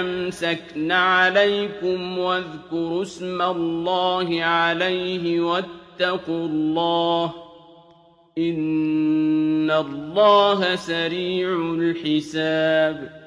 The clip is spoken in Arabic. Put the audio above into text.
أمسكن عليكم واذكروا اسم الله عليه واتقوا الله إن الله سريع الحساب